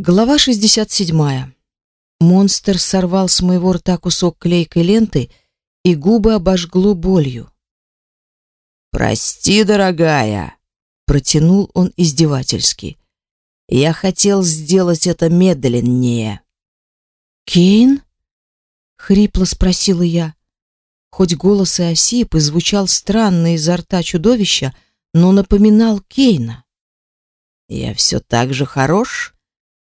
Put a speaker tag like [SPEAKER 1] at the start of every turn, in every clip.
[SPEAKER 1] Глава 67. Монстр сорвал с моего рта кусок клейкой ленты, и губы обожгло болью.
[SPEAKER 2] «Прости, дорогая!» — протянул он издевательски. «Я хотел сделать это медленнее».
[SPEAKER 1] «Кейн?» — хрипло спросила я. Хоть голос и осип, и звучал странно изо рта чудовища, но напоминал Кейна.
[SPEAKER 2] «Я все так же хорош?»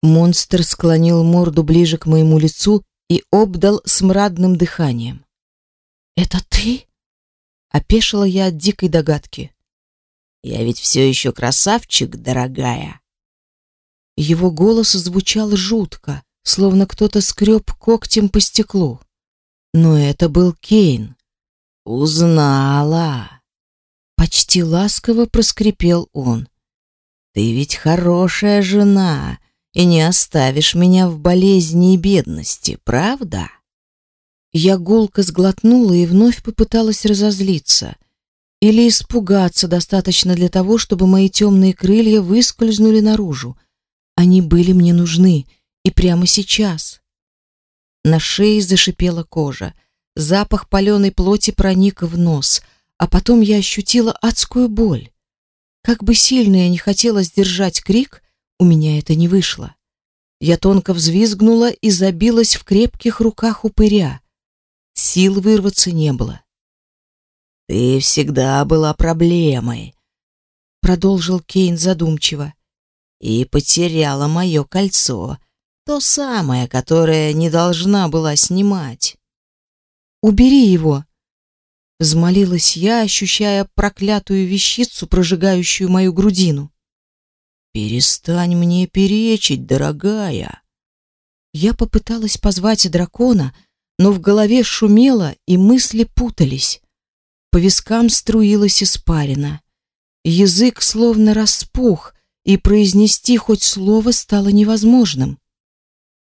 [SPEAKER 1] Монстр склонил морду ближе к моему лицу и обдал смрадным дыханием. «Это ты?» — опешила я от дикой догадки.
[SPEAKER 2] «Я ведь все еще красавчик, дорогая!»
[SPEAKER 1] Его голос звучал жутко, словно кто-то скреб когтем по стеклу. Но это был Кейн.
[SPEAKER 2] «Узнала!»
[SPEAKER 1] Почти ласково проскрипел он.
[SPEAKER 2] «Ты ведь хорошая жена, и не оставишь меня в болезни и бедности, правда?
[SPEAKER 1] Я гулко сглотнула и вновь попыталась разозлиться или испугаться достаточно для того, чтобы мои темные крылья выскользнули наружу. Они были мне нужны, и прямо сейчас. На шее зашипела кожа, запах паленой плоти проник в нос, а потом я ощутила адскую боль. Как бы сильно я не хотела сдержать крик, у меня это не вышло. Я тонко взвизгнула и забилась в крепких руках упыря. Сил вырваться не было.
[SPEAKER 2] «Ты всегда была проблемой», — продолжил Кейн задумчиво. «И потеряла мое кольцо, то самое, которое не должна была снимать».
[SPEAKER 1] «Убери его!» — взмолилась я, ощущая проклятую вещицу, прожигающую мою грудину.
[SPEAKER 2] Перестань мне перечить, дорогая.
[SPEAKER 1] Я попыталась позвать дракона, но в голове шумело и мысли путались. По вискам струилась испарина. Язык словно распух, и произнести хоть слово стало невозможным.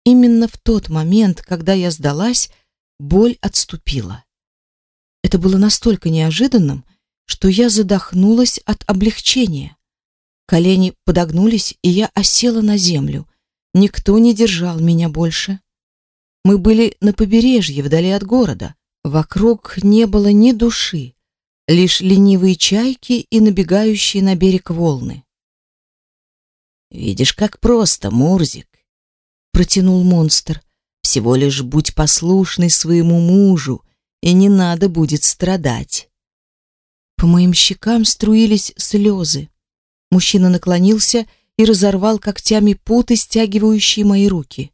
[SPEAKER 1] Именно в тот момент, когда я сдалась, боль отступила. Это было настолько неожиданным, что я задохнулась от облегчения. Колени подогнулись, и я осела на землю. Никто не держал меня больше. Мы были на побережье, вдали от города. Вокруг не было ни души, лишь ленивые чайки и набегающие на берег волны.
[SPEAKER 2] «Видишь, как просто, Мурзик!» — протянул монстр. «Всего лишь будь послушной своему мужу, и не надо будет страдать».
[SPEAKER 1] По моим щекам струились слезы. Мужчина наклонился и разорвал когтями путы, стягивающие мои руки.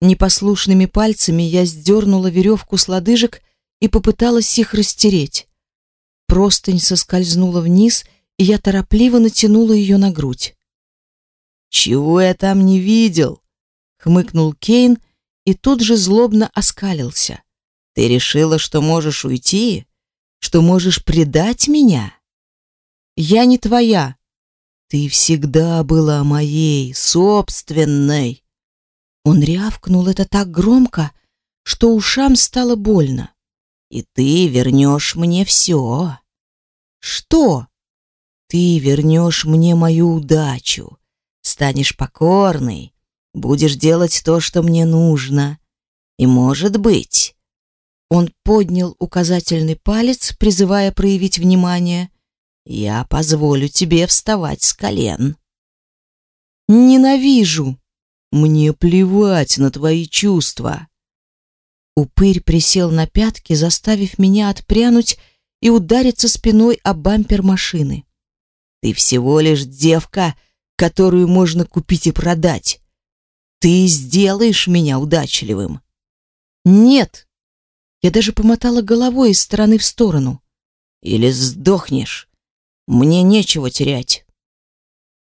[SPEAKER 1] Непослушными пальцами я сдернула веревку с лодыжек и попыталась их растереть. Простынь соскользнула вниз, и я торопливо натянула ее на грудь.
[SPEAKER 2] «Чего я там не видел?» — хмыкнул Кейн и тут же злобно оскалился. «Ты решила, что можешь уйти? Что можешь предать меня?»
[SPEAKER 1] «Я не твоя»,
[SPEAKER 2] ты всегда была моей, собственной.
[SPEAKER 1] Он рявкнул это так громко, что ушам стало больно.
[SPEAKER 2] И ты вернешь мне все.
[SPEAKER 1] Что?
[SPEAKER 2] Ты вернешь мне мою удачу. Станешь покорной, будешь делать то, что мне нужно. И может быть, он поднял указательный палец, призывая проявить внимание, я позволю тебе вставать с колен.
[SPEAKER 1] Ненавижу.
[SPEAKER 2] Мне плевать на твои чувства.
[SPEAKER 1] Упырь присел на пятки, заставив меня отпрянуть и удариться спиной о бампер машины.
[SPEAKER 2] Ты всего лишь девка, которую можно купить и продать. Ты сделаешь меня удачливым.
[SPEAKER 1] Нет. Я даже помотала головой из стороны в сторону.
[SPEAKER 2] Или сдохнешь. Мне нечего терять.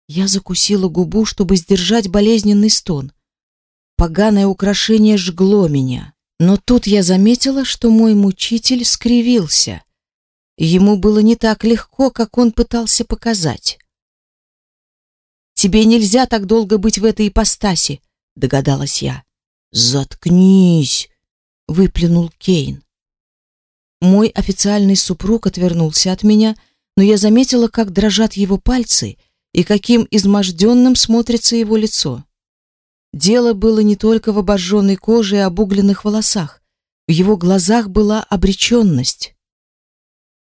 [SPEAKER 1] Я закусила губу, чтобы сдержать болезненный стон. Поганое украшение жгло меня, но тут я заметила, что мой мучитель скривился. Ему было не так легко, как он пытался показать. Тебе нельзя так долго быть в этой ипостаси, догадалась я.
[SPEAKER 2] Заткнись,
[SPEAKER 1] выплюнул Кейн. Мой официальный супруг отвернулся от меня но я заметила, как дрожат его пальцы и каким изможденным смотрится его лицо. Дело было не только в обожженной коже и обугленных волосах. В его глазах была обреченность.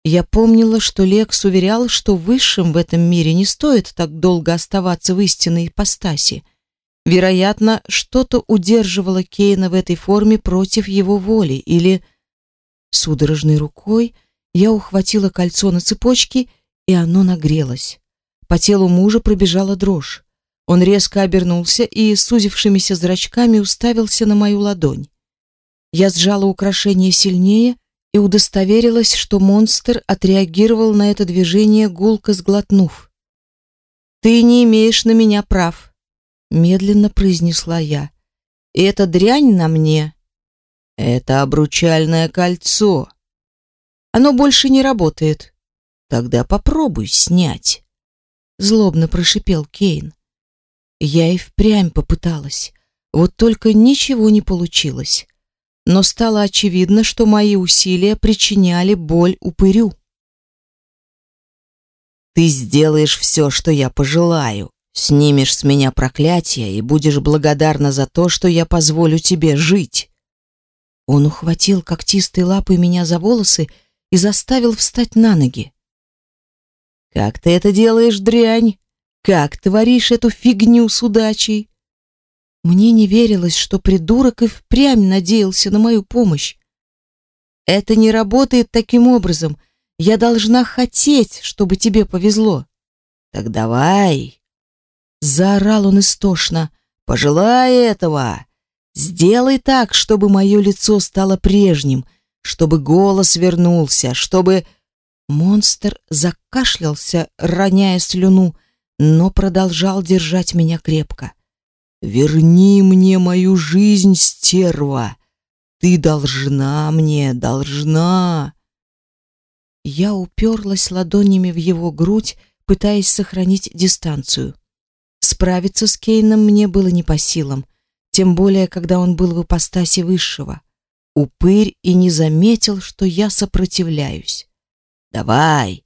[SPEAKER 1] Я помнила, что Лекс уверял, что высшим в этом мире не стоит так долго оставаться в истинной ипостаси. Вероятно, что-то удерживало Кейна в этой форме против его воли, или... Судорожной рукой я ухватила кольцо на цепочке, и оно нагрелось. По телу мужа пробежала дрожь. Он резко обернулся и сузившимися зрачками уставился на мою ладонь. Я сжала украшение сильнее и удостоверилась, что монстр отреагировал на это движение, гулко сглотнув. «Ты не имеешь на меня прав», — медленно произнесла я. «И эта дрянь на мне...» «Это обручальное кольцо. Оно больше не работает. Тогда попробуй снять», — злобно прошипел Кейн. Я и впрямь попыталась, вот только ничего не получилось. Но стало очевидно, что мои усилия причиняли боль упырю. Ты сделаешь все, что я пожелаю. Снимешь с меня проклятие и будешь благодарна за то, что я позволю тебе жить. Он ухватил когтистой лапой меня за волосы и заставил встать на ноги. Как ты это делаешь, дрянь? Как творишь эту фигню с удачей? Мне не верилось, что придурок и впрямь надеялся на мою помощь. Это не работает таким образом. Я должна хотеть, чтобы тебе повезло. Так давай. Заорал он истошно. Пожелай этого. Сделай так, чтобы мое лицо стало прежним, чтобы голос вернулся, чтобы... Монстр закашлялся, роняя слюну, но продолжал держать меня крепко. «Верни мне мою жизнь, стерва! Ты должна мне, должна!» Я уперлась ладонями в его грудь, пытаясь сохранить дистанцию. Справиться с Кейном мне было не по силам, тем более, когда он был в ипостаси высшего. Упырь и не заметил, что я сопротивляюсь. «Давай,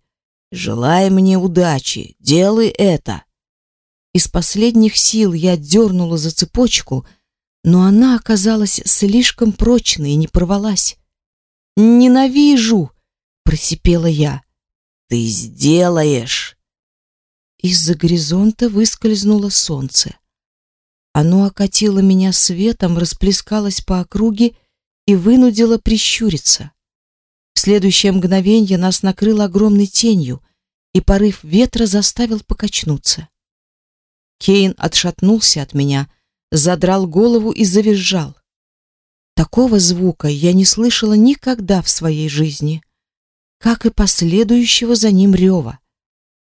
[SPEAKER 1] Желай мне удачи, делай это. Из последних сил я дернула за цепочку, но она оказалась слишком прочной и не порвалась. Ненавижу, просипела я. Ты сделаешь. Из-за горизонта выскользнуло солнце. Оно окатило меня светом, расплескалось по округе и вынудило прищуриться. В следующее мгновение нас накрыло огромной тенью, и порыв ветра заставил покачнуться. Кейн отшатнулся от меня, задрал голову и завизжал. Такого звука я не слышала никогда в своей жизни, как и последующего за ним рева.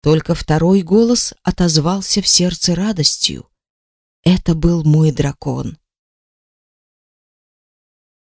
[SPEAKER 1] Только второй голос отозвался в сердце радостью. Это был мой дракон.